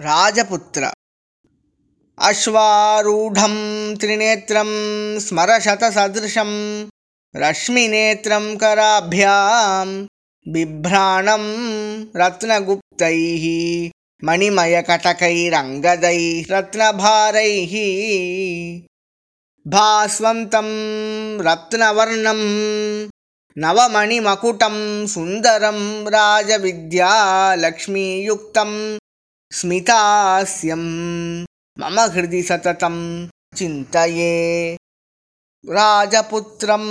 राजपुत्र। अश्वारूढं त्रिनेत्रं स्मरशतसदृशं रश्मिनेत्रं कराभ्यां बिभ्राणं रत्नगुप्तैः मणिमयकटकैरङ्गदैः रत्नभारैः भास्वन्तं रत्नवर्णं नवमणिमकुटं सुन्दरं राजविद्यालक्ष्मीयुक्तं स्मितास्यं मम हृदि सततं चिन्तये। राजपुत्रम्